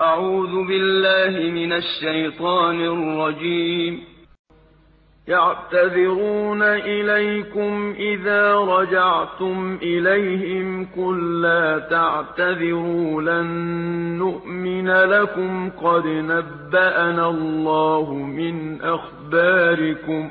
أعوذ بالله من الشيطان الرجيم. يعتذرون إليكم إذا رجعتم إليهم قل لا تعتذروا لن نؤمن لكم قد نبأنا الله من أخباركم.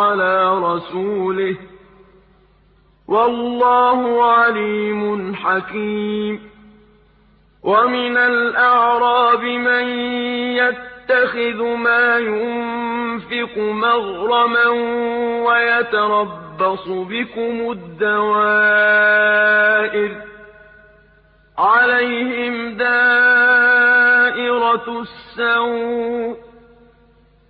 عَلَىٰ رَسُولِهِ ۗ وَاللَّهُ عَلِيمٌ حَكِيمٌ وَمِنَ الْأَعْرَابِ مَن يَتَّخِذُ مَا يُنفِقُ مَغْرَمًا وَيَتَرَبَّصُ بِكُمُ الدَّوَائِرَ ۚ عَلَيْهِمْ دَائِرَةُ السَّوْءِ ۗ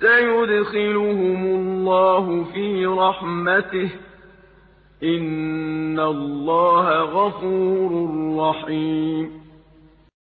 سَيُدْخِلُهُمُ اللَّهُ فِي رَحْمَتِهِ ۗ. إِنَّ اللَّهَ غَفُورٌ رَّحِيمٌ.